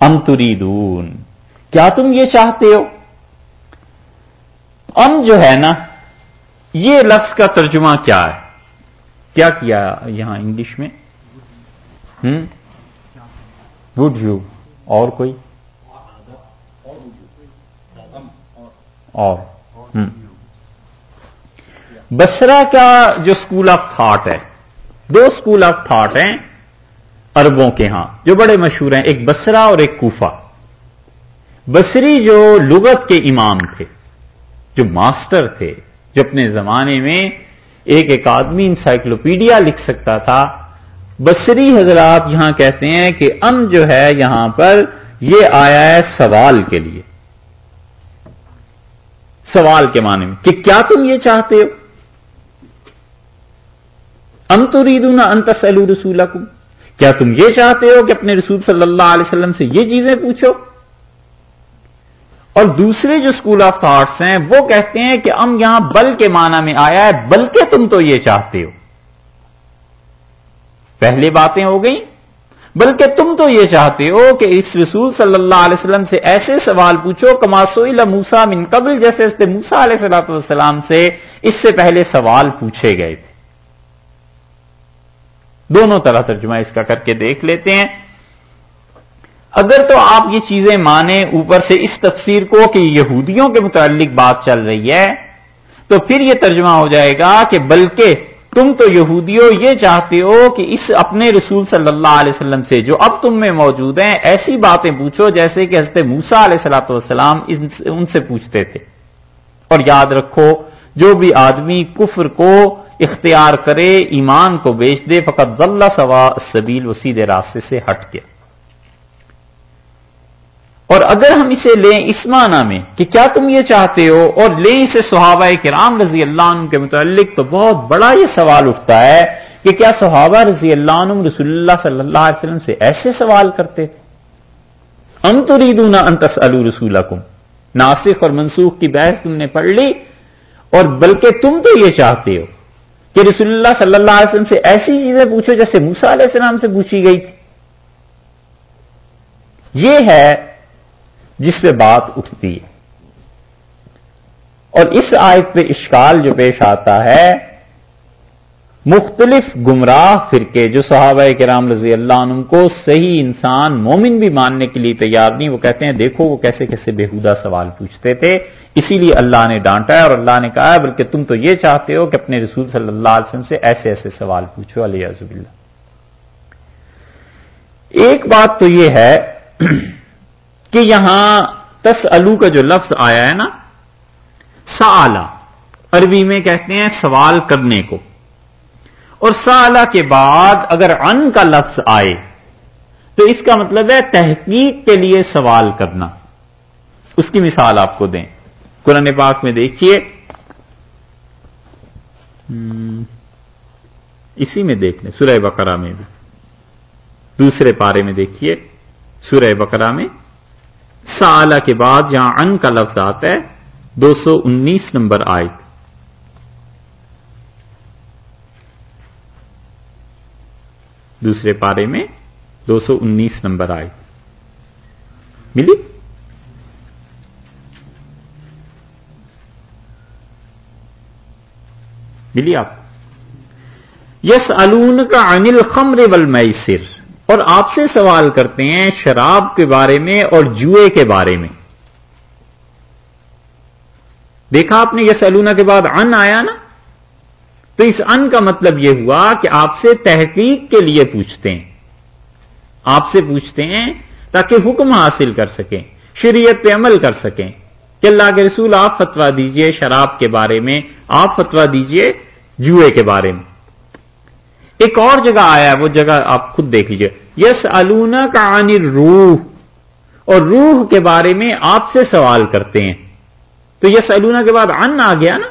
ام تریدون۔ کیا تم یہ چاہتے ہو؟ ام جو ہے نا، یہ لفظ کا ترجمہ کیا ہے؟ کیا کیا یہاں انگلش میں؟ ہوں وڈ یو اور کوئی؟ اور۔ بسرا کا جو اسکول آف تھاٹ ہے، دو اسکول آف تھاٹ ہیں۔ اربوں کے ہاں جو بڑے مشہور ہیں، ایک بسرا اور ایک کوفہ۔ بسری جو لغت کے امام تھے، جو ماسٹر تھے، جو اپنے زمانے میں ایک ایک آدمی انسائکلوپیڈیا لکھ سکتا تھا، بصری حضرات یہاں کہتے ہیں کہ ام جو ہے یہاں پر یہ آیا ہے سوال کے لیے۔ سوال کے معنی میں، کہ کیا تم یہ چاہتے ہو؟ ام تو ریدون انت سلو رسول کیا تم یہ چاہتے ہو کہ اپنے رسول صلی اللہ علیہ وسلم سے یہ چیزیں پوچھو؟ اور دوسرے جو اسکول آف تھاٹس ہیں، وہ کہتے ہیں کہ ام یہاں بل کے معنی میں آیا ہے، بلکہ تم تو یہ چاہتے ہو۔ پہلے باتیں ہو گئیں، بلکہ تم تو یہ چاہتے ہو کہ اس رسول صلی اللہ علیہ وسلم سے ایسے سوال پوچھو کماسو موسا من قبل، جیسے موسا علیہ صلاح والسلام سے اس سے پہلے سوال پوچھے گئے تھے۔ دونوں طرح ترجمہ اس کا کر کے دیکھ لیتے ہیں۔ اگر تو آپ یہ چیزیں مانیں اوپر سے اس تفسیر کو کہ یہودیوں کے متعلق بات چل رہی ہے، تو پھر یہ ترجمہ ہو جائے گا کہ بلکہ تم تو یہودیوں یہ چاہتے ہو کہ اس اپنے رسول صلی اللہ علیہ وسلم سے جو اب تم میں موجود ہیں، ایسی باتیں پوچھو جیسے کہ حضرت موسا علیہ سلاۃ والسلام ان سے پوچھتے تھے۔ اور یاد رکھو، جو بھی آدمی کفر کو اختیار کرے، ایمان کو بیچ دے، فقط ضلع سوا سبیل وسیدے راستے سے ہٹ گیا اور اگر ہم اسے لیں اس معنی میں کہ کیا تم یہ چاہتے ہو؟ اور لیں اسے صحابہ کرام رضی اللہ عنہ کے متعلق تو بہت بڑا یہ سوال اٹھتا ہے کہ کیا صحابہ رضی اللہ عنہ رسول اللہ صلی اللہ علیہ وسلم سے ایسے سوال کرتے؟ تھے ام تو ریدونا انتس رسول ناسخ اور منسوخ کی بحث تم نے پڑھ لی، اور بلکہ تم تو یہ چاہتے ہو۔ کہ رسول اللہ صلی اللہ علیہ وسلم سے ایسی چیزیں پوچھو جیسے موسا علیہ السلام سے پوچھی گئی تھی۔ یہ ہے جس پہ بات اٹھتی ہے۔ اور اس آیت پہ اشکال جو پیش آتا ہے مختلف گمراہ فرقے جو صحابہ کرام رضی اللہ عنہ کو صحیح انسان مومن بھی ماننے کے لیے تیار نہیں، وہ کہتے ہیں، دیکھو وہ کیسے کیسے بےحدہ سوال پوچھتے تھے، اسی لیے اللہ نے ڈانٹا ہے اور اللہ نے کہا ہے، بلکہ تم تو یہ چاہتے ہو کہ اپنے رسول صلی اللہ علیہ وسلم سے ایسے ایسے سوال پوچھو علیہ اللہ ایک بات تو یہ ہے کہ یہاں تس کا جو لفظ آیا ہے نا سا عربی میں کہتے ہیں سوال کرنے کو۔ اور سا کے بعد اگر ان کا لفظ آئے، تو اس کا مطلب ہے تحقیق کے لیے سوال کرنا۔ اس کی مثال آپ کو دیں۔ قرآن پاک میں دیکھیے۔ اسی میں دیکھ لیں سورہ بقرہ میں بھی۔ دوسرے پارے میں دیکھیے۔ سورہ بقرہ میں سالہ کے بعد جہاں ان کا لفظ آتا ہے، دو سو انیس نمبر آئے دوسرے پارے میں دو سو انیس نمبر آئے۔ ملی؟ ملی آپ؟ یس الون کا انل خمر ول اور آپ سے سوال کرتے ہیں شراب کے بارے میں اور جوئے کے بارے میں۔ دیکھا آپ نے یہ سلونا کے بعد ان آیا نا؟ تو اس ان کا مطلب یہ ہوا کہ آپ سے تحقیق کے لیے پوچھتے ہیں۔ آپ سے پوچھتے ہیں تاکہ حکم حاصل کر سکیں، شریعت پہ عمل کر سکیں۔ کہ اللہ کے رسول آپ فتوا دیجیے شراب کے بارے میں، آپ فتوا دیجیے جوئے کے بارے میں۔ ایک اور جگہ آیا ہے وہ جگہ آپ خود دیکھ لیجیے یس الونا کا عن روح اور روح کے بارے میں آپ سے سوال کرتے ہیں۔ تو یس الونا کے بعد ان آ گیا نا؟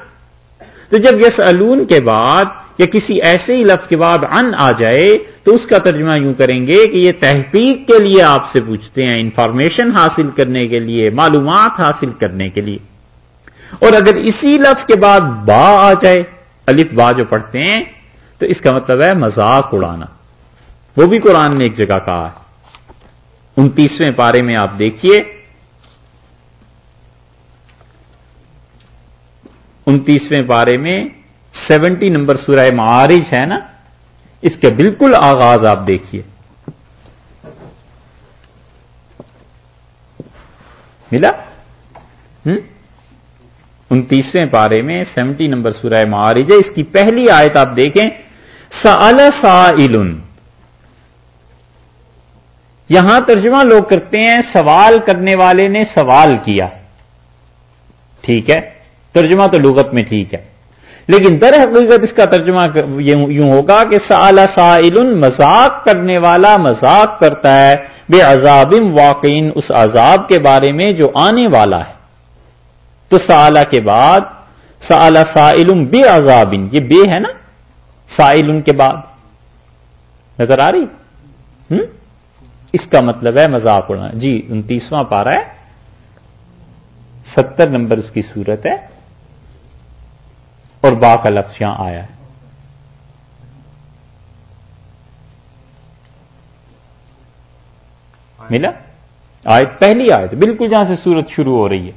تو جب یس الون کے بعد یا کسی ایسے ہی لفظ کے بعد ان آ جائے، تو اس کا ترجمہ یوں کریں گے کہ یہ تحقیق کے لیے آپ سے پوچھتے ہیں، انفارمیشن حاصل کرنے کے لیے، معلومات حاصل کرنے کے لیے۔ اور اگر اسی لفظ کے بعد با آ جائے، الف با جو پڑھتے ہیں، تو اس کا مطلب ہے مذاق اڑانا۔ وہ بھی قرآن نے ایک جگہ کہا ہے۔ انتیسویں پارے میں آپ دیکھیے۔ انتیسویں پارے میں سیونٹی نمبر سورہ معارج ہے نا؟ اس کے بالکل آغاز آپ دیکھیے۔ ملا؟ انتیسویں پارے میں سیونٹی نمبر سورہ معارج ہے۔ اس کی پہلی آیت آپ دیکھیں۔ سال سائل۔ یہاں ترجمہ لوگ کرتے ہیں، سوال کرنے والے نے سوال کیا۔ ٹھیک ہے؟ ترجمہ تو لغت میں ٹھیک ہے۔ لیکن در حقیقت اس کا ترجمہ یوں ہوگا کہ سال سائل مذاق کرنے والا مذاق کرتا ہے۔ بے عذاب واقعین اس عذاب کے بارے میں جو آنے والا ہے۔ تو سالہ کے بعد سالہ سائل بے عذابن یہ بے ہے نا؟ سائل کے بعد۔ نظر آ رہی؟ ہوں اس کا مطلب ہے مذاق اڑنا جی انتیسواں پارا ہے۔ ستر نمبر اس کی صورت ہے۔ اور با کا لفظ یہاں آیا ہے۔ ملا؟ آیت پہلی آیت، بالکل جہاں سے سورت شروع ہو رہی ہے۔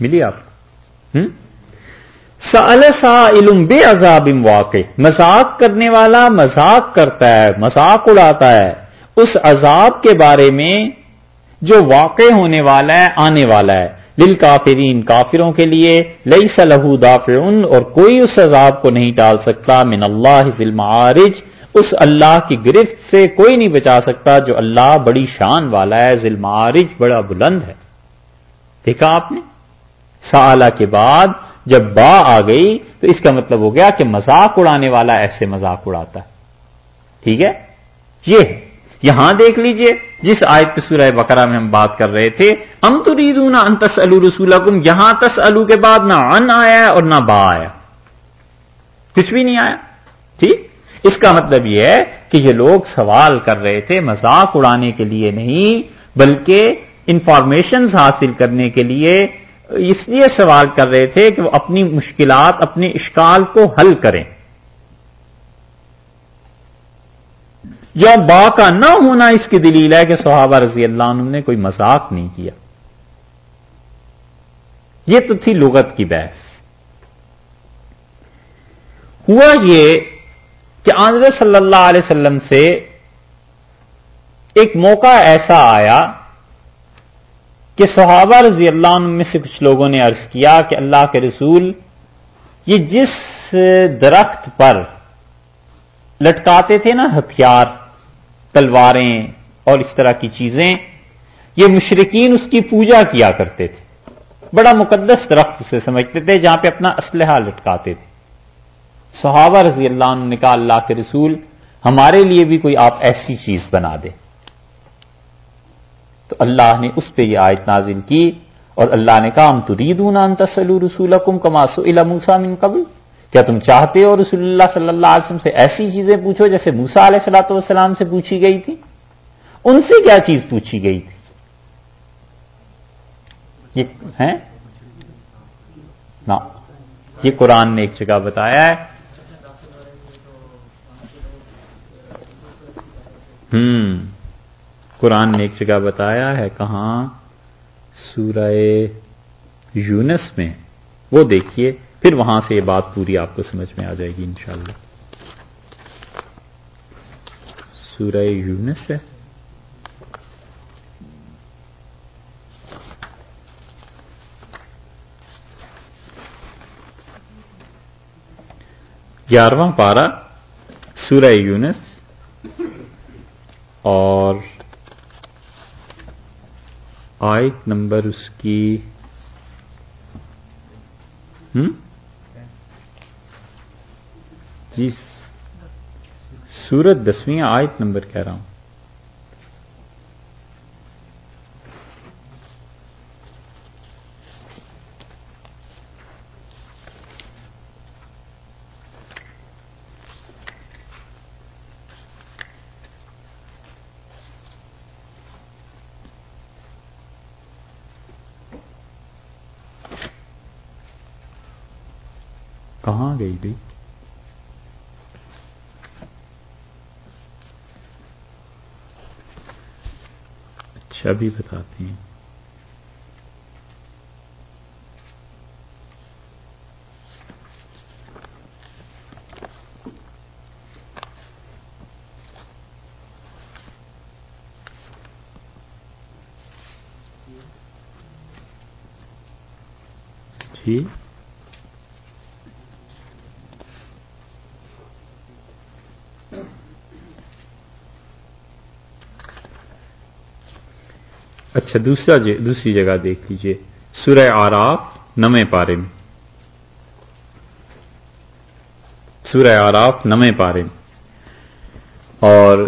ملی آپ؟ سال سا علم بے عذاب واقع. مذاق کرنے والا مذاق کرتا ہے، مذاق اڑاتا ہے۔ اس عذاب کے بارے میں جو واقع ہونے والا ہے، آنے والا ہے۔ دل کافرین کافروں کے لیے لئی سلح دافعن اور کوئی اس عذاب کو نہیں ٹال سکتا۔ من اللہ ذلم عارج اس اللہ کی گرفت سے کوئی نہیں بچا سکتا جو اللہ بڑی شان والا ہے۔ ذلم عارج بڑا بلند ہے۔ دیکھا آپ نے؟ سالہ کے بعد جب با آ گئی تو اس کا مطلب ہو گیا کہ مذاق اڑانے والا ایسے مذاق اڑاتا ہے۔ ٹھیک ہے؟ یہ یہاں دیکھ لیجیے، جس آیت پہ سورہ بقرہ میں ہم بات کر رہے تھے، ام تو ریدو نہ رسول یہاں تس کے بعد نہ ان آیا اور نہ با آیا۔ کچھ بھی نہیں آیا۔ ٹھیک؟ اس کا مطلب یہ ہے کہ یہ لوگ سوال کر رہے تھے، مذاق اڑانے کے لیے نہیں، بلکہ انفارمیشن حاصل کرنے کے لیے اس لیے سوال کر رہے تھے کہ وہ اپنی مشکلات، اپنے اشکال کو حل کریں۔ یا با کا نہ ہونا اس کی دلیل ہے کہ صحابہ رضی اللہ عنہ نے کوئی مذاق نہیں کیا۔ یہ تو تھی لغت کی بحث۔ ہوا یہ کہ آنظر صلی اللہ علیہ وسلم سے ایک موقع ایسا آیا کہ صحابہ رضی اللہ عنہ میں سے کچھ لوگوں نے عرض کیا کہ اللہ کے رسول، یہ جس درخت پر لٹکاتے تھے نا ہتھیار، تلواریں اور اس طرح کی چیزیں، یہ مشرقین اس کی پوجا کیا کرتے تھے۔ بڑا مقدس درخت اسے سمجھتے تھے جہاں پہ اپنا اسلحہ لٹکاتے تھے۔ صحابہ رضی اللہ عنہ نے کہا، اللہ کے رسول، ہمارے لیے بھی کوئی آپ ایسی چیز بنا دے۔ تو اللہ نے اس پہ یہ آیت نازل کی اور اللہ نے کہا، ہم تو ریدون تسلو رسول کماسو موسا من قبل؟ کیا تم چاہتے ہو رسول اللہ صلی اللہ علیہ وسلم سے ایسی چیزیں پوچھو جیسے موسا علیہ السلاۃ والسلام سے پوچھی گئی تھی؟ ان سے کیا چیز پوچھی گئی تھی؟ یہ ہے نا یہ قرآن نے ایک جگہ بتایا ہے۔ ہم قرآن نے ایک جگہ بتایا ہے کہاں سورہ یونس میں۔ وہ دیکھیے، پھر وہاں سے یہ بات پوری آپ کو سمجھ میں آ جائے گی انشاءاللہ۔ سورہ یونس ہے۔ گیارہواں پارا سورہ یونس اور آیت نمبر اس کی ہم؟ جی سورت دسویں آیت نمبر کہہ رہا ہوں۔ بھی بتاتے ہیں۔ جی۔ اچھا دوسرا دوسری جگہ دیکھ لیجیے۔ سورہ آراف نمے پارے میں۔ سورہ آراف نمے پارے میں۔ اور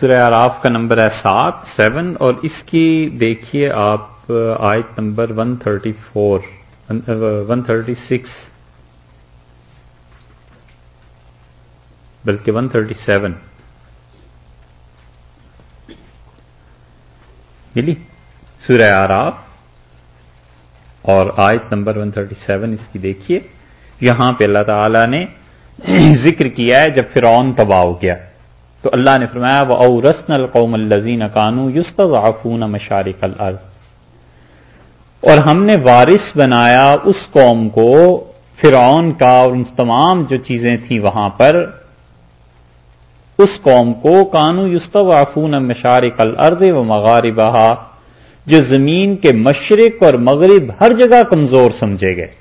سورہ آراف کا نمبر ہے سات، سیون، اور اس کی دیکھیے آپ آیت number one thirty four one thirty six. بلکہ ون تھرٹی سیون۔ ملی۔ سورہ آراف اور آیت نمبر 137 اس کی دیکھیے۔ یہاں پہ اللہ تعالی نے ذکر کیا ہے جب فرعون تباہ ہو گیا۔ تو اللہ نے فرمایا وہ او رسن القوم الزین کانو یوست مشارق الارض اور ہم نے وارث بنایا اس قوم کو، فرعون کا اور ان تمام جو چیزیں تھیں وہاں پر۔ اس قوم کو کانو یستوافون مشارق الارض و مغاربہ جو زمین کے مشرق اور مغرب ہر جگہ کمزور سمجھے گئے۔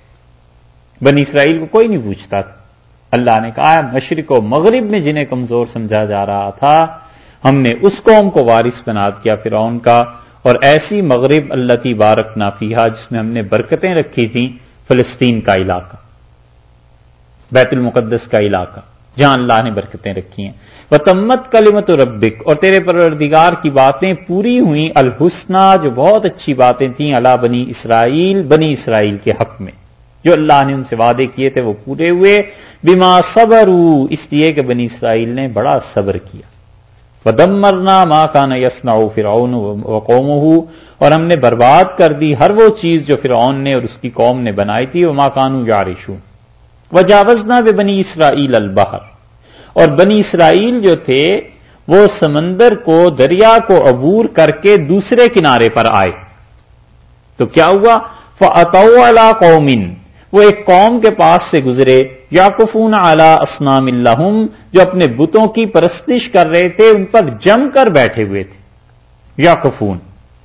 بنی اسرائیل کو کوئی نہیں پوچھتا تھا۔ اللہ نے کہا مشرق و مغرب میں جنہیں کمزور سمجھا جا رہا تھا، ہم نے اس قوم کو وارث بنا دیا فرعون کا، اور ایسی مغرب اللہ تی بارک نافیہ جس میں ہم نے برکتیں رکھی تھیں، فلسطین کا علاقہ، بیت المقدس کا علاقہ۔ جہاں اللہ نے برکتیں رکھی ہیں۔ وتمت کلیمت ربک اور تیرے پروردگار کی باتیں پوری ہوئیں الحسنہ، جو بہت اچھی باتیں تھیں اللہ بنی اسرائیل بنی اسرائیل کے حق میں۔ جو اللہ نے ان سے وعدے کیے تھے، وہ پورے ہوئے۔ بما صبر اس لیے کہ بنی اسرائیل نے بڑا صبر کیا۔ ودم مرنا ماں کا نہ یسنا فرعون و قوم اور ہم نے برباد کر دی ہر وہ چیز جو فرعون نے اور اس کی قوم نے بنائی تھی۔ وہ ماں کانو جارشوں وجاوزنا بے بنی اسرائیل البحر۔ اور بنی اسرائیل جو تھے، وہ سمندر کو، دریا کو عبور کر کے دوسرے کنارے پر آئے۔ تو کیا ہوا؟ فعطا قومن وہ ایک قوم کے پاس سے گزرے۔ یاقفون اعلی اسنام اللہ جو اپنے بتوں کی پرستش کر رہے تھے، ان پر جم کر بیٹھے ہوئے تھے۔ یاقفون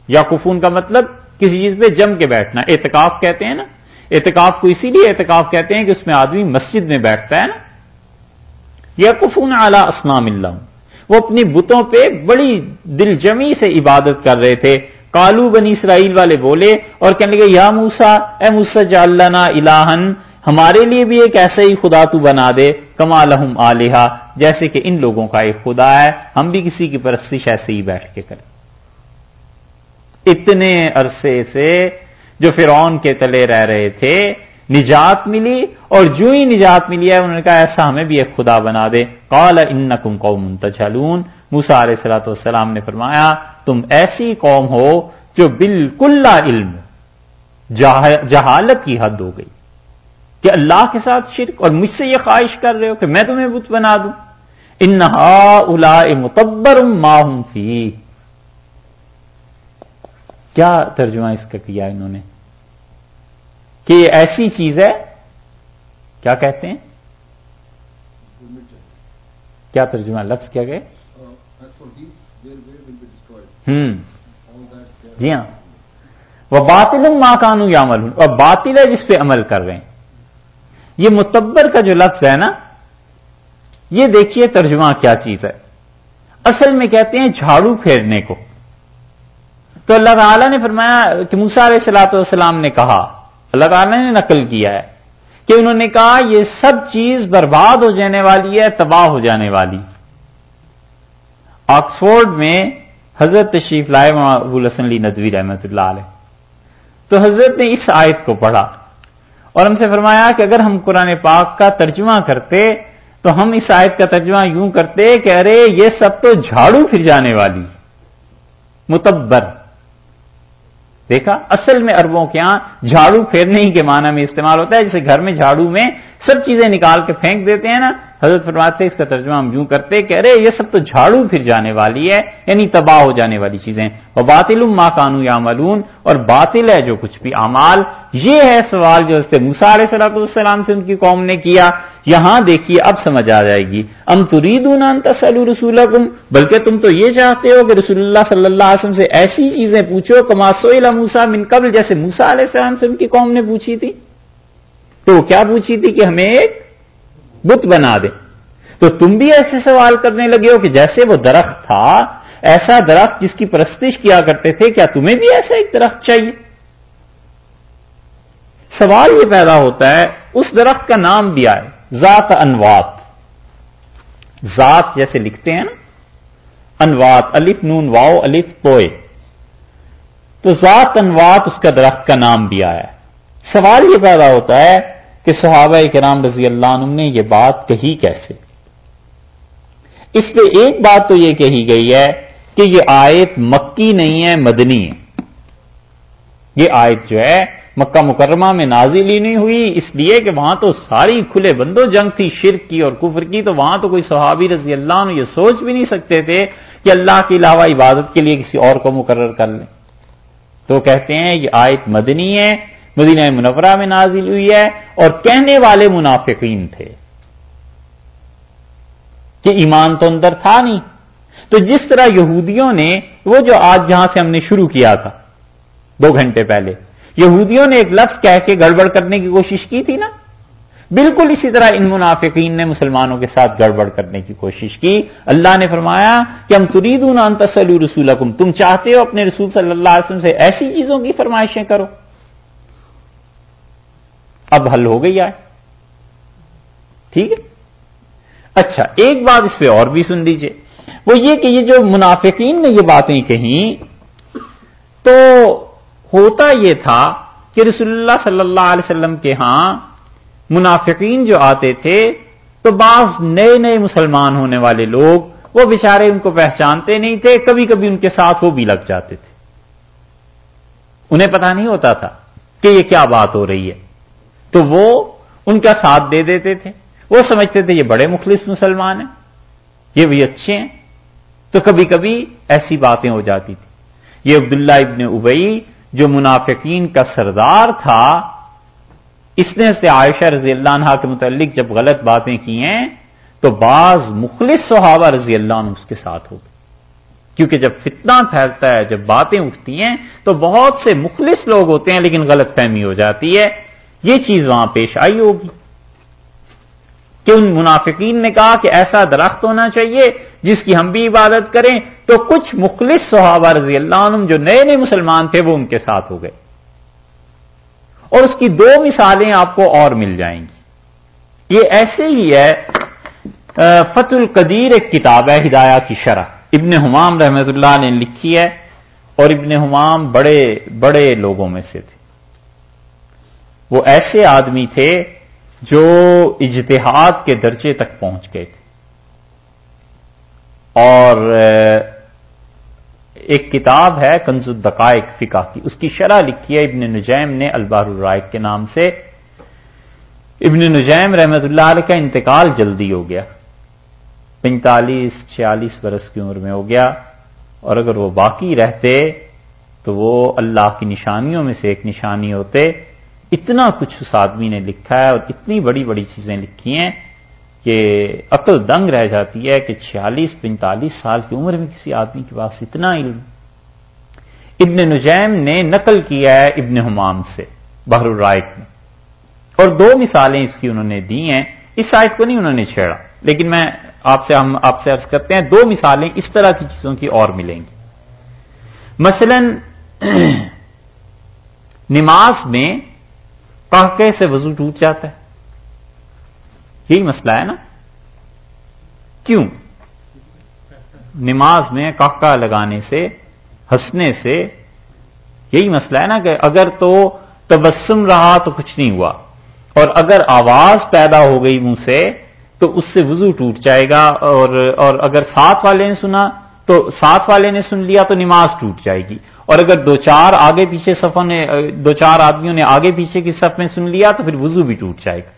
یاقفون کا مطلب کسی چیز پہ جم کے بیٹھنا۔ اعتکاف کہتے ہیں نا۔ اعتکاف کو اسی لیے اعتکاف کہتے ہیں کہ اس میں آدمی مسجد میں بیٹھتا ہے نا یا کفون اعلی اسلام اللہ۔ وہ اپنی بتوں پہ بڑی دل جمی سے عبادت کر رہے تھے۔ کالو بنی اسرائیل والے بولے اور کہنے لگے، یا موسا اے موسا جالنا الہن ہمارے لیے بھی ایک ایسا ہی خدا تو بنا دے، کما لہم آلیہ جیسے کہ ان لوگوں کا ایک خدا ہے، ہم بھی کسی کی پرستش ایسے ہی بیٹھ کے کریں۔ اتنے عرصے سے جو فرعون کے تلے رہ رہے تھے، نجات ملی اور جو ہی نجات ملی ہے، انہوں نے کہا ایسا ہمیں بھی ایک خدا بنا دے۔ قال ان کم قوم تجھلون موسا علیہ سلاۃ والسلام نے فرمایا، تم ایسی قوم ہو جو بالکل لا علم جہالت کی حد ہو گئی۔ کہ اللہ کے ساتھ شرک، اور مجھ سے یہ خواہش کر رہے ہو کہ میں تمہیں بت بنا دوں۔ انہا الا متبر ماہم فی کیا ترجمہ اس کا کیا انہوں نے؟ کہ یہ ایسی چیز ہے، کیا کہتے ہیں؟ کیا ترجمہ لفظ کیا گئے ہوں جی ہاں۔ وہ باطل ماں کانو یا عمل ہوں اور باطل ہے جس پہ عمل کر رہے ہیں۔ یہ متبر کا جو لفظ ہے نا، یہ دیکھیے ترجمہ کیا چیز ہے۔ اصل میں کہتے ہیں جھاڑو پھیرنے کو۔ تو اللہ تعالی نے فرمایا کہ موسا علیہ سلاۃ والسلام نے کہا، اللہ تعالیٰ نے نقل کیا ہے کہ انہوں نے کہا، یہ سب چیز برباد ہو جانے والی ہے، تباہ ہو جانے والی۔ آکسفورڈ میں حضرت تشریف لائے ابو الحسن علی ندوی رحمت اللہ علیہ۔ تو حضرت نے اس آیت کو پڑھا اور ہم سے فرمایا کہ اگر ہم قرآن پاک کا ترجمہ کرتے، تو ہم اس آیت کا ترجمہ یوں کرتے کہ ارے، یہ سب تو جھاڑو پھر جانے والی، متبر۔ دیکھا؟ اصل میں اربوں کے یہاں جھاڑو پھیرنے ہی کے معنی میں استعمال ہوتا ہے، جیسے گھر میں جھاڑو میں سب چیزیں نکال کے پھینک دیتے ہیں نا حضرت فرماتے اس کا ترجمہ ہم یوں کرتے کہہ رہے یہ سب تو جھاڑو پھر جانے والی ہے یعنی تباہ ہو جانے والی چیزیں۔ اور باطل ماں کانو یا ملون اور باطل ہے جو کچھ بھی امال یہ ہے سوال جو حضرت موسا علیہ صلاح السلام سے ان کی قوم نے کیا۔ یہاں دیکھیے، اب سمجھ آ جائے گی۔ ام تریدون ان تسلو رسول بلکہ تم تو یہ چاہتے ہو کہ رسول اللہ صلی اللہ علیہ وسلم سے ایسی چیزیں پوچھو کماسو موسا من قبل، جیسے موسا علیہ السلام سے ان کی قوم نے پوچھی تھی۔ تو وہ کیا پوچھی تھی کہ ہمیں ایک بت بنا دے۔ تو تم بھی ایسے سوال کرنے لگے ہو کہ جیسے وہ درخت تھا، ایسا درخت جس کی پرستش کیا کرتے تھے، کیا تمہیں بھی ایسا ایک درخت چاہیے؟ سوال یہ پیدا ہوتا ہے، اس درخت کا نام دیا ہے ذات انوات۔ ذات جیسے لکھتے ہیں نا، انوات، الف، نون واؤ الف، توئے۔ تو ذات انوات اس کا درخت کا نام دیا ہے سوال یہ پیدا ہوتا ہے کہ صحابہ کرام رضی اللہ عنہ نے یہ بات کہی کیسے؟ اس پہ ایک بات تو یہ کہی گئی ہے کہ یہ آیت مکی نہیں ہے، مدنی ہے۔ یہ آیت جو ہے، مکہ مکرمہ میں نازل ہی نہیں ہوئی، اس لیے کہ وہاں تو ساری کھلے بندوں، جنگ تھی، شرک کی اور کفر کی، تو وہاں تو کوئی صحابی رضی اللہ عنہ یہ سوچ بھی نہیں سکتے تھے کہ اللہ کے علاوہ عبادت کے لیے کسی اور کو مقرر کر لیں۔ تو کہتے ہیں یہ آیت مدنی ہے مدینہ منورہ میں نازل ہوئی ہے اور کہنے والے منافقین تھے کہ ایمان تو اندر تھا نہیں۔ تو جس طرح یہودیوں نے وہ جو آج جہاں سے ہم نے شروع کیا تھا، دو گھنٹے پہلے، یہودیوں نے ایک لفظ کہہ کے گڑبڑ کرنے کی کوشش کی تھی نا؟ بالکل اسی طرح ان منافقین نے مسلمانوں کے ساتھ گڑبڑ کرنے کی کوشش کی۔ اللہ نے فرمایا کہ ہم تریدون ان تسلو رسول تم چاہتے ہو اپنے رسول صلی اللہ علیہ وسلم سے ایسی چیزوں کی فرمائشیں کرو۔ اب حل ہو گئی آئے۔ ٹھیک ہے؟ اچھا ایک بات اس پہ اور بھی سن لیجیے۔ وہ یہ کہ یہ جو منافقین نے یہ باتیں کہیں، تو ہوتا یہ تھا کہ رسول اللہ صلی اللہ علیہ وسلم کے ہاں منافقین جو آتے تھے، تو بعض نئے نئے مسلمان ہونے والے لوگ وہ بیچارے ان کو پہچانتے نہیں تھے کبھی کبھی ان کے ساتھ وہ بھی لگ جاتے تھے۔ انہیں پتا نہیں ہوتا تھا کہ یہ کیا بات ہو رہی ہے۔ تو وہ ان کا ساتھ دے دیتے تھے۔ وہ سمجھتے تھے یہ بڑے مخلص مسلمان ہیں، یہ بھی اچھے ہیں۔ تو کبھی کبھی ایسی باتیں ہو جاتی تھی یہ عبداللہ ابن ابئی جو منافقین کا سردار تھا، اس نے سے عائشہ رضی اللہ عنہ کے متعلق جب غلط باتیں کی ہیں، تو بعض مخلص صحابہ رضی اللہ عنہ اس کے ساتھ ہو گئے۔ کیونکہ جب فتنہ پھیلتا ہے، جب باتیں اٹھتی ہیں، تو بہت سے مخلص لوگ ہوتے ہیں، لیکن غلط فہمی ہو جاتی ہے۔ یہ چیز وہاں پیش آئی ہوگی۔ کہ ان منافقین نے کہا کہ ایسا درخت ہونا چاہیے جس کی ہم بھی عبادت کریں، تو کچھ مخلص صحابہ رضی اللہ عنہ جو نئے نئے مسلمان تھے، وہ ان کے ساتھ ہو گئے۔ اور اس کی دو مثالیں آپ کو اور مل جائیں گی۔ یہ ایسے ہی ہے فت القدیر ایک کتاب ہے، ہدایہ کی شرح۔ ابن حمام رحمت اللہ نے لکھی ہے اور ابن حمام بڑے بڑے لوگوں میں سے تھے۔ وہ ایسے آدمی تھے جو اجتہاد کے درجے تک پہنچ گئے تھے۔ اور ایک کتاب ہے کنز الدقائق فقہ کی۔ اس کی شرح لکھی ہے ابن نجیم نے البار الرائق کے نام سے۔ ابن نجیم رحمت اللہ علیہ کا انتقال جلدی ہو گیا۔ پینتالیس، چھیالیس برس کی عمر میں ہو گیا۔ اور اگر وہ باقی رہتے تو وہ اللہ کی نشانیوں میں سے ایک نشانی ہوتے۔ اتنا کچھ اس آدمی نے لکھا ہے اور اتنی بڑی بڑی چیزیں لکھی ہیں کہ عقل دنگ رہ جاتی ہے کہ چھیالیس پینتالیس سال کی عمر میں کسی آدمی کے پاس اتنا علم ابن نجیم نے نقل کیا ہے ابن حمام سے، بحر الرائق نے اور دو مثالیں اس کی انہوں نے دی ہیں، اس سائٹ کو نہیں انہوں نے چھیڑا۔ لیکن میں آپ سے ہم آپ سے عرض کرتے ہیں، دو مثالیں اس طرح کی چیزوں کی اور ملیں گی۔ مثلا نماز میں کہکے سے وضو ٹوٹ جاتا ہے۔ یہی مسئلہ ہے نا۔ کیوں؟ نماز میں کہکا لگانے سے، ہنسنے سے یہی مسئلہ ہے نا کہ اگر تو تبسم رہا تو کچھ نہیں ہوا۔ اور اگر آواز پیدا ہو گئی منہ سے تو اس سے وضو ٹوٹ جائے گا۔ اور اور اگر ساتھ والے نے سنا تو ساتھ والے نے سن لیا تو نماز ٹوٹ جائے گی۔ اور اگر دو چار آگے پیچھے صفوں نے، دو چار آدمیوں نے آگے پیچھے کی صف میں سن لیا تو پھر وضو بھی ٹوٹ جائے گا۔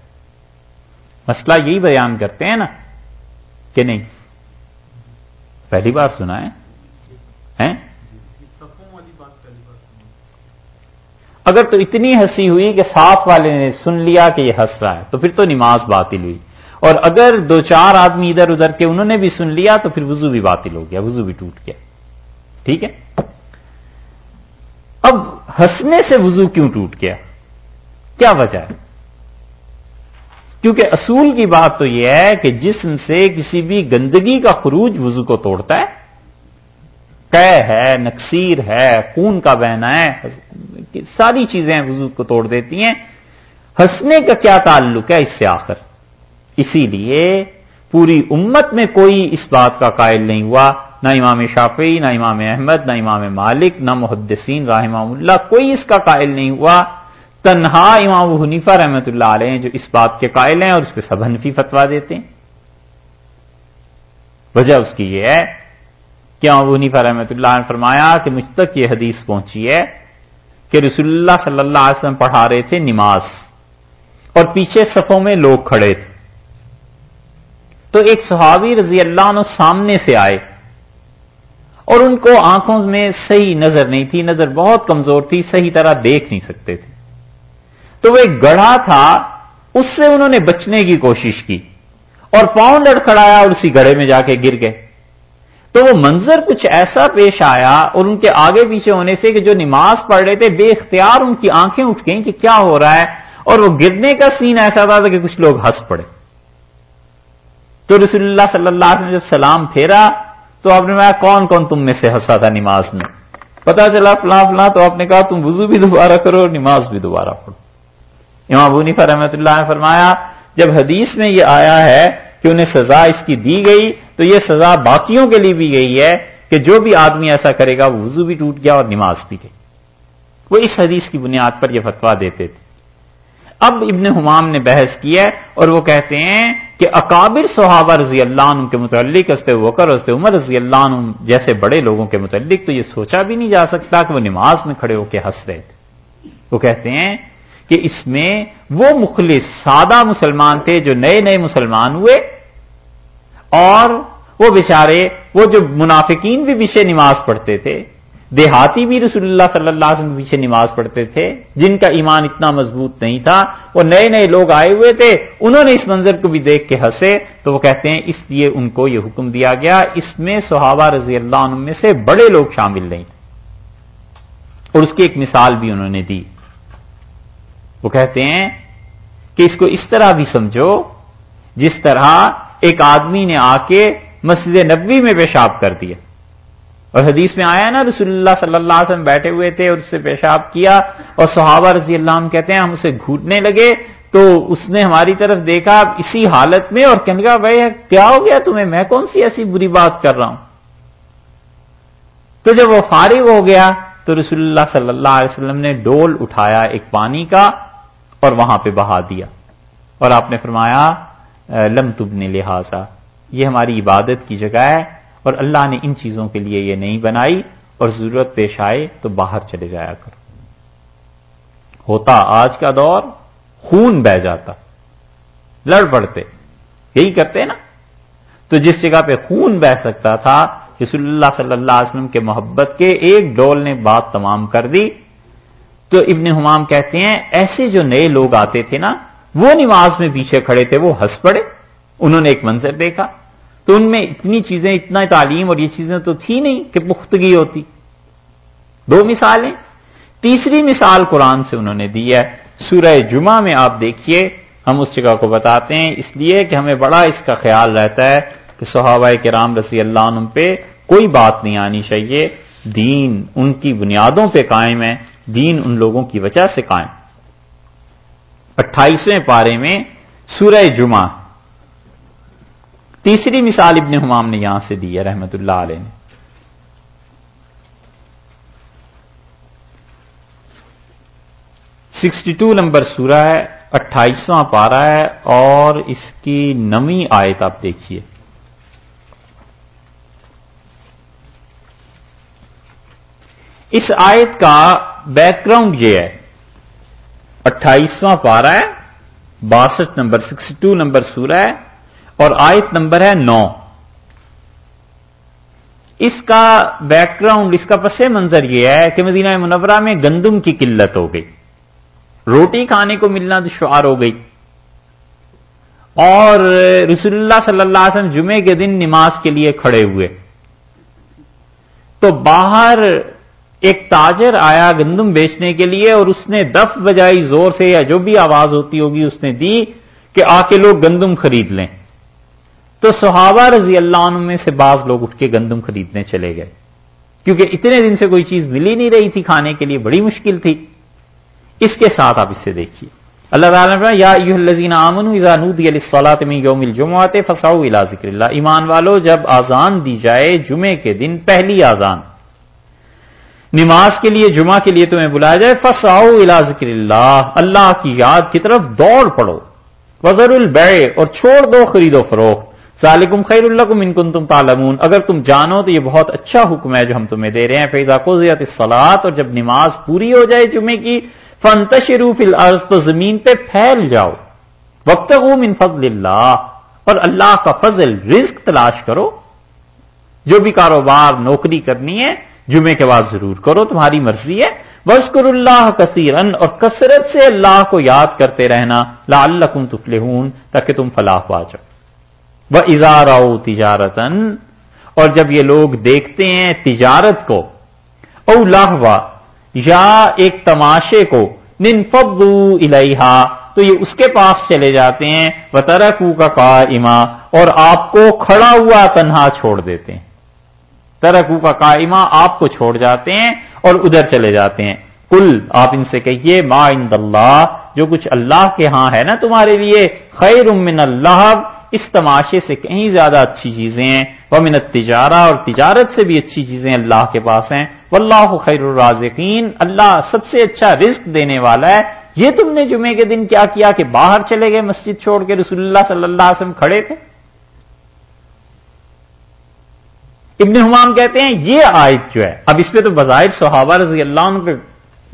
مسئلہ یہی بیان کرتے ہیں نا کہ نہیں۔ پہلی بار سنا ہے۔ اگر تو اتنی ہنسی ہوئی کہ ساتھ والے نے سن لیا کہ یہ ہنس رہا ہے، تو پھر تو نماز باطل ہوئی۔ اور اگر دو چار آدمی ادھر ادھر کے انہوں نے بھی سن لیا تو پھر وضو بھی باطل ہو گیا، وضو بھی ٹوٹ گیا۔ ٹھیک ہے؟ ہنسنے سے وضو کیوں ٹوٹ گیا؟ کیا وجہ؟ ہے کیونکہ اصول کی بات تو یہ ہے کہ جسم سے کسی بھی گندگی کا خروج وضو کو توڑتا ہے۔ ہے نقصیر ہے، خون کا بہنا ہے، ساری چیزیں وضو کو توڑ دیتی ہیں۔ ہنسنے کا کیا تعلق ہے اس سے آخر؟ اسی لیے پوری امت میں کوئی اس بات کا قائل نہیں ہوا۔ نہ امام شافی نہ امام احمد، نہ امام مالک، نہ محدثین رحمہ اللہ، کوئی اس کا قائل نہیں ہوا۔ تنہا امام حنیفہ رحمت اللہ علیہ جو اس بات کے قائل ہیں اور اس پہ سب حنفی فتوا دیتے ہیں۔ وجہ اس کی یہ ہے کہ امام حنیفہ رحمت اللہ نے فرمایا کہ مجھ تک یہ حدیث پہنچی ہے کہ رسول اللہ صلی اللہ علیہ وسلم پڑھا رہے تھے نماز اور پیچھے صفوں میں لوگ کھڑے تھے۔ تو ایک صحابی رضی اللہ عنہ سامنے سے آئے۔ اور ان کو آنکھوں میں صحیح نظر نہیں تھی، نظر بہت کمزور تھی، صحیح طرح دیکھ نہیں سکتے تھے۔ تو وہ ایک گڑھا تھا، اس سے انہوں نے بچنے کی کوشش کی اور پاؤں لڑکھڑایا اور اسی گڑھے میں جا کے گر گئے۔ تو وہ منظر کچھ ایسا پیش آیا اور ان کے آگے پیچھے ہونے سے کہ جو نماز پڑھ رہے تھے، بے اختیار ان کی آنکھیں اٹھ گئیں کہ کیا ہو رہا ہے۔ اور وہ گرنے کا سین ایسا تھا کہ کچھ لوگ ہنس پڑے۔ تو رسول اللہ صلی اللہ علیہ وسلم جب سلام پھیرا تو آپ نے کہا کون کون تم میں سے ہنسا تھا نماز میں؟ پتا چلا فلاں فلاں، تو آپ نے کہا، تم وضو بھی دوبارہ کرو اور نماز بھی دوبارہ پڑھو۔ امام ابونی رحمت اللہ نے فرمایا، جب حدیث میں یہ آیا ہے کہ انہیں سزا اس کی دی گئی، تو یہ سزا باقیوں کے لیے بھی گئی ہے کہ جو بھی آدمی ایسا کرے گا، وہ وضو بھی ٹوٹ گیا اور نماز بھی گئی۔ وہ اس حدیث کی بنیاد پر یہ فتوا دیتے تھے۔ اب ابن حمام نے بحث کیا اور وہ کہتے ہیں کہ اکابر صحابہ رضی اللہ عنہ کے متعلق اس پہ وکر اس پہ عمر رضی اللہ عنہ جیسے بڑے لوگوں کے متعلق تو یہ سوچا بھی نہیں جا سکتا کہ وہ نماز میں کھڑے ہو کے ہنس رہے تھے۔ وہ کہتے ہیں کہ اس میں وہ مخلص سادہ مسلمان تھے جو نئے نئے مسلمان ہوئے اور وہ بیچارے، وہ جو منافقین بھی پیچھے نماز پڑھتے تھے دیہاتی بھی رسول اللہ صلی اللہ علیہ وسلم پیچھے نماز پڑھتے تھے، جن کا ایمان اتنا مضبوط نہیں تھا، وہ نئے نئے لوگ آئے ہوئے تھے، انہوں نے اس منظر کو بھی دیکھ کے ہنسے، تو وہ کہتے ہیں، اس لیے ان کو یہ حکم دیا گیا، اس میں صحابہ رضی اللہ عنہ میں سے بڑے لوگ شامل نہیں۔ اور اس کی ایک مثال بھی انہوں نے دی۔ وہ کہتے ہیں کہ اس کو اس طرح بھی سمجھو، جس طرح ایک آدمی نے آ کے مسجد نبوی میں پیشاب کر دیا۔ اور حدیث میں آیا نا، رسول اللہ صلی اللہ علیہ وسلم بیٹھے ہوئے تھے، اور اس سے پیشاب کیا، اور صحابہ رضی اللہ عنہ کہتے ہیں، ہم اسے گھوٹنے لگے، تو اس نے ہماری طرف دیکھا اسی حالت میں، اور کہنے لگا، بھائی، کیا ہو گیا تمہیں؟ میں کون سی ایسی بری بات کر رہا ہوں؟ تو جب وہ فارغ ہو گیا، تو رسول اللہ صلی اللہ علیہ وسلم نے ڈول اٹھایا ایک پانی کا، اور وہاں پہ بہا دیا۔ اور آپ نے فرمایا، لم تبنے لہٰذا، یہ ہماری عبادت کی جگہ ہے اور اللہ نے ان چیزوں کے لیے یہ نہیں بنائی اور ضرورت پیش آئے تو باہر چلے جایا کرو۔ ہوتا آج کا دور خون بہ جاتا، لڑ پڑتے، یہی کرتے نا۔ تو جس جگہ پہ خون بہ سکتا تھا، رسول اللہ صلی اللہ علیہ وسلم کے محبت کے ایک ڈول نے بات تمام کر دی۔ تو ابن حمام کہتے ہیں، ایسے جو نئے لوگ آتے تھے نا، وہ نماز میں پیچھے کھڑے تھے، وہ ہنس پڑے۔ انہوں نے ایک منظر دیکھا۔ تو ان میں اتنی چیزیں، اتنا تعلیم اور یہ چیزیں تو تھی نہیں کہ پختگی ہوتی۔ دو مثالیں۔ تیسری مثال قرآن سے انہوں نے دی ہے۔ سورہ جمعہ میں آپ دیکھیے، ہم اس جگہ کو بتاتے ہیں۔ اس لیے کہ ہمیں بڑا اس کا خیال رہتا ہے کہ صحابہ کے رام رسی اللہ عنہ پہ کوئی بات نہیں آنی چاہیے۔ دین ان کی بنیادوں پہ قائم ہے۔ دین ان لوگوں کی وجہ سے قائم۔ اٹھائیسویں پارے میں سورہ جمعہ۔ تیسری مثال ابن حمام نے یہاں سے دی ہے، رحمت اللہ علیہ نے۔ سکسٹی ٹو نمبر سورہ ہے، اٹھائیسواں پارا ہے، اور اس کی نمی آیت آپ دیکھیے۔ اس آیت کا بیک گراؤنڈ یہ ہے، اٹھائیسواں پارا ہے، باسٹھ نمبر، سکسٹی ٹو نمبر سورہ ہے اور آیت نمبر ہے نو۔ اس کا بیک گراؤنڈ اس کا پس منظر یہ ہے کہ مدینہ منورہ میں گندم کی قلت ہو گئی۔ روٹی کھانے کو ملنا دشوار ہو گئی۔ اور رسول اللہ صلی اللہ علیہ وسلم جمعے کے دن نماز کے لیے کھڑے ہوئے۔ تو باہر ایک تاجر آیا گندم بیچنے کے لیے اور اس نے دف بجائی زور سے یا جو بھی آواز ہوتی ہوگی اس نے دی کہ آ کے لوگ گندم خرید لیں۔ تو صحابہ رضی اللہ عنہ میں سے بعض لوگ اٹھ کے گندم خریدنے چلے گئے۔ کیونکہ اتنے دن سے کوئی چیز ملی نہیں رہی تھی کھانے کے لیے، بڑی مشکل تھی۔ اس کے ساتھ آپ اس سے دیکھیے۔ اللہ تعالیٰ یا الزین امن علی صلاحت میں یوم الجمعات فساؤ الا ذکر اللہ۔ ایمان والو، جب آزان دی جائے جمعے کے دن، پہلی آزان نماز کے لیے، جمعہ کے لیے تمہیں بلایا جائے فساؤ الا ذکر اللہ۔ اللہ کی یاد کی طرف دوڑ پڑو۔ وزر البے اور چھوڑ دو، خرید و فروخت۔ ذالکم خیر اللہ کم انکن تم تعلمون۔ اگر تم جانو تو یہ بہت اچھا حکم ہے جو ہم تمہیں دے رہے ہیں۔ فیضا کو الصلاط اور جب نماز پوری ہو جائے جمعے کی فنتشرو فی الارض تو زمین پہ پھیل جاؤ۔ وقت من فضل اللہ اور اللہ کا فضل، رزق تلاش کرو۔ جو بھی کاروبار، نوکری کرنی ہے، جمعے کے بعد ضرور کرو۔ تمہاری مرضی ہے۔ وسکر اللہ کثیرن اور کثرت سے اللہ کو یاد کرتے رہنا۔ لا اللہ کم تاکہ تم فلاح پا جاؤ۔ وہ اظہار تجارتن اور جب یہ لوگ دیکھتے ہیں تجارت کو، او لاہوا یا ایک تماشے کو ننفبو الحا تو یہ اس کے پاس چلے جاتے ہیں وہ ترکو کا قائمہ اور آپ کو کھڑا ہوا تنہا چھوڑ دیتے ہیں۔ ترکو کا قائمہ آپ کو چھوڑ جاتے ہیں اور ادھر چلے جاتے ہیں۔ کل آپ ان سے کہیے، ما عند اللہ، جو کچھ اللہ کے ہاں ہے نا تمہارے لیے، خیر من اللہ اس تماشے سے کہیں زیادہ اچھی چیزیں ہیں۔ وہ منت تجارہ اور تجارت سے بھی اچھی چیزیں اللہ کے پاس ہیں۔ واللہ خیر الرازقین اللہ سب سے اچھا رزق دینے والا ہے۔ یہ تم نے جمعے کے دن کیا کیا کہ باہر چلے گئے مسجد چھوڑ کے رسول اللہ صلی اللہ علیہ وسلم کھڑے تھے؟ ابن حمام کہتے ہیں یہ آیت جو ہے، اب اس پہ تو بظاہر صحابہ رضی اللہ عنہ پہ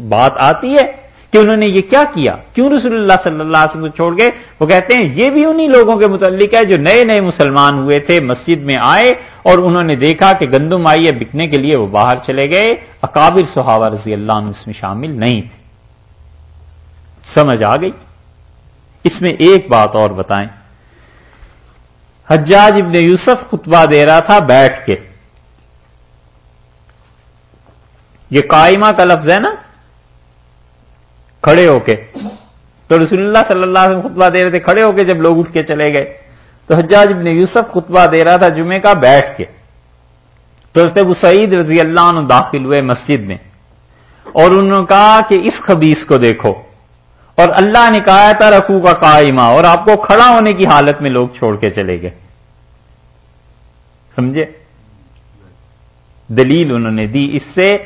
بات آتی ہے۔ کہ انہوں نے یہ کیا کیا؟ کیوں رسول اللہ صلی اللہ علیہ وسلم کو چھوڑ گئے؟ وہ کہتے ہیں، یہ بھی انہی لوگوں کے متعلق ہے جو نئے نئے مسلمان ہوئے تھے، مسجد میں آئے اور انہوں نے دیکھا کہ گندم آئی ہے، بکنے کے لیے وہ باہر چلے گئے۔ اکابر صحابہ رضی اللہ عنہ اس میں شامل نہیں تھے۔ سمجھ آ گئی؟ اس میں ایک بات اور بتائیں۔ حجاج ابن یوسف خطبہ دے رہا تھا بیٹھ کے۔ یہ قائمہ کا لفظ ہے نا؟ کھڑے ہو کے۔ تو رسول اللہ صلی اللہ علیہ وسلم خطبہ دے رہے تھے، کھڑے ہو کے جب لوگ اٹھ کے چلے گئے۔ تو حجاج ابن یوسف خطبہ دے رہا تھا جمعے کا، بیٹھ کے۔ تو اس ابو سعید رضی اللہ عنہ داخل ہوئے مسجد میں۔ اور انہوں نے کہا کہ اس خبیص کو دیکھو۔ اور اللہ نے کہا تھا رقو کا قائمہ۔ اور آپ کو کھڑا ہونے کی حالت میں لوگ چھوڑ کے چلے گئے۔ سمجھے؟ دلیل انہوں نے دی۔ اس سے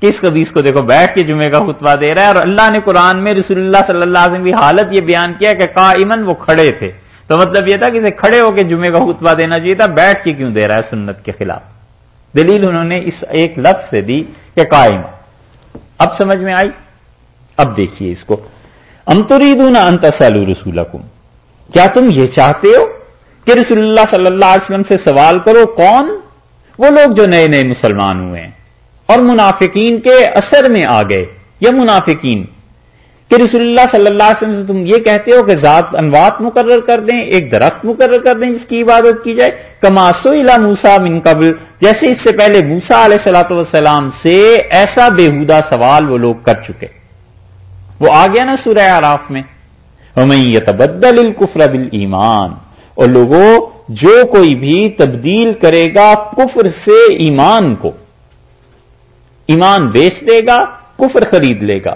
کس قدیس کو دیکھو، بیٹھ کے جمعے کا خطبہ دے رہا ہے اور اللہ نے قرآن میں رسول اللہ صلی اللہ علیہ وسلم کی حالت یہ بیان کیا کہ قائمن وہ کھڑے تھے۔ تو مطلب یہ تھا کہ اسے کھڑے ہو کے جمعے کا خطبہ دینا چاہیے تھا، بیٹھ کے کیوں دے رہا ہے سنت کے خلاف؟ دلیل انہوں نے اس ایک لفظ سے دی کہ قائم۔ اب سمجھ میں آئی؟ اب دیکھیے اس کو۔ ام تو ریدون انتسل رسول کیا تم یہ چاہتے ہو کہ رسول اللہ صلی اللہ علیہ وسلم سے سوال کرو کون؟ وہ لوگ جو نئے نئے مسلمان ہوئے ہیں۔ اور منافقین کے اثر میں آ گئے یا منافقین؟ کہ رسول اللہ صلی اللہ علیہ وسلم سے تم یہ کہتے ہو کہ ذات انوات مقرر کر دیں، ایک درخت مقرر کر دیں جس کی عبادت کی جائے۔ کماسو الا موسا من قبل، جیسے اس سے پہلے موسا علیہ صلاۃ والسلام سے ایسا بےحدہ سوال وہ لوگ کر چکے۔ وہ آ گیا نا سورہ آراف میں۔ یتبدل الکفر بل ایمان اور لوگوں، جو کوئی بھی تبدیل کرے گا کفر سے ایمان کو۔ ایمان بیچ دے گا، کفر خرید لے گا۔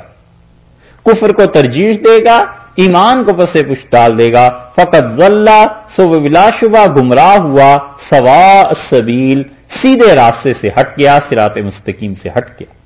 کفر کو ترجیح دے گا، ایمان کو پسے پش ڈال دے گا۔ فقط ذلہ سو بلا شبہ گمراہ ہوا سوا سبیل سیدھے راستے سے ہٹ گیا سرات مستقیم سے ہٹ گیا۔